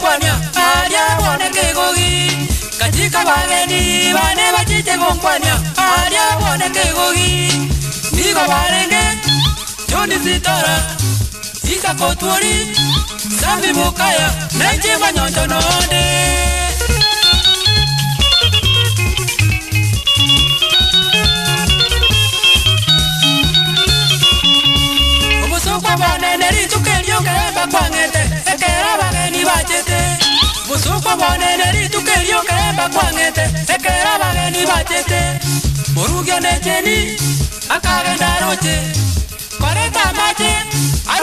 konkwania aria bone kegogi kachika bageni bane bachite konkwania aria bone kegogi nigo barenge joni zitora isakotwori sami mukaya nenji banyonjo nonde obosokwa banene ritukeriongeba kwange bachete busuko boneneritukä rio kaemba kwang'ete ekera bageni bachete morugio necheni akagenda roche koreta mache ay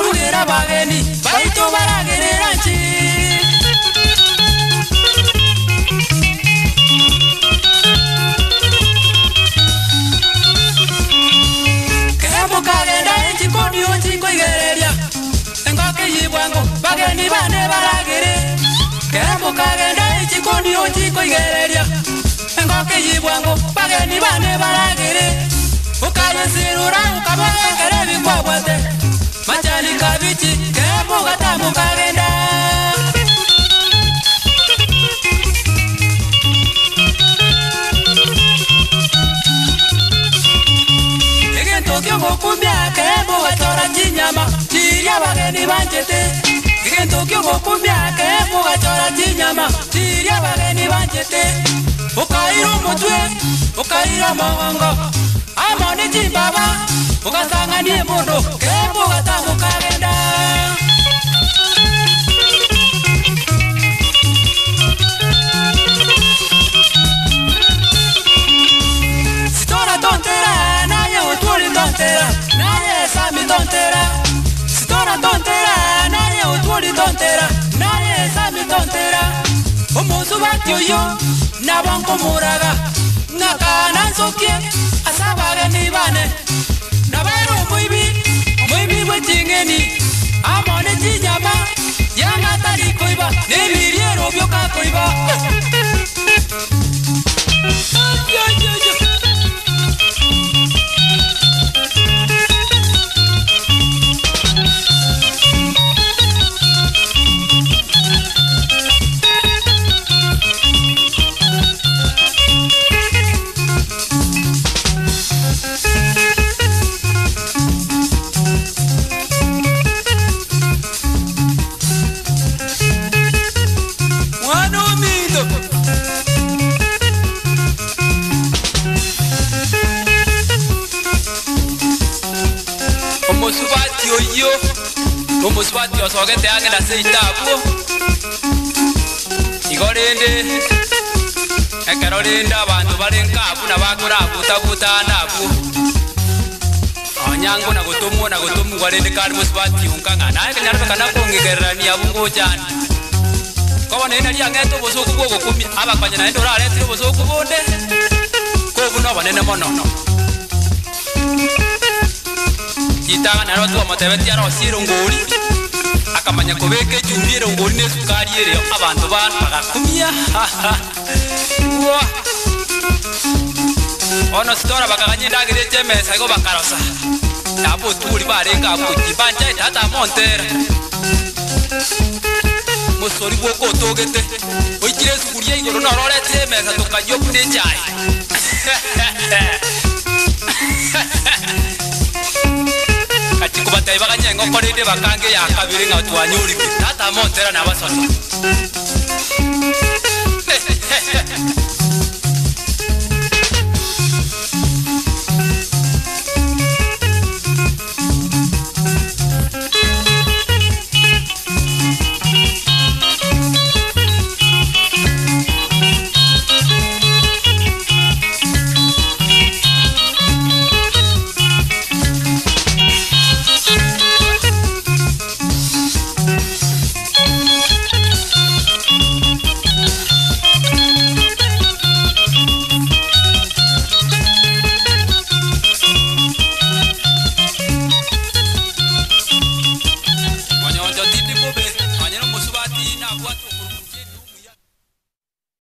bane baragere kemokagenda ichikoni ochikoigereria engoke yibwango bageni bane baragere ukayesirura ukabaengere bingwabwate machani kabichi kemogatamokagenda kyogokumia kemogachora chinyama chiria bageni banchete kintu kiubukumyaka emugacora cinyama cirya bageni banjete ukaira umutwe ukaira umogongo amo ni cimbaba ugasanga nie mundu ke tontera nadie sabe tontera como suba yo nabon komuraga nakana de mi No veo muy bien muy bien wechingeni amone iba, Ni koiba nemiriero byoka omusubati oyo omosubati osogete agenda ase etabu igo rende ekero rende abanto bare nkabu nabakorabutabuta nabu onyango na nagotomwo nagotomugwa rende kare mosubati kari musubati unkang'a naye kong'egererania nakongegererania ngochani kobo naye nari ang'ete obosoku bwogokumia abakanya naende ndoraretire obosoku bonde kobu obonene mono tagana aria twamatebetie arocire ngũri akamanya kũbĩke jumire ngũri nĩ cukari ĩrĩo abandũ bagakumia ono sitora bakaga nyendagĩrĩte mesa igo bakarosa nabo tuuri barĩnga kũti banjae tata montera mũcori gũkũ ũtũgĩte ũikire cukuria igũrũ na ũrorete mesa tũkanyiobu nĩ njae m o r ä nde bakangeya a k a b i r i ng'ato wa nyå r i t ä natamonterana a b a s o n o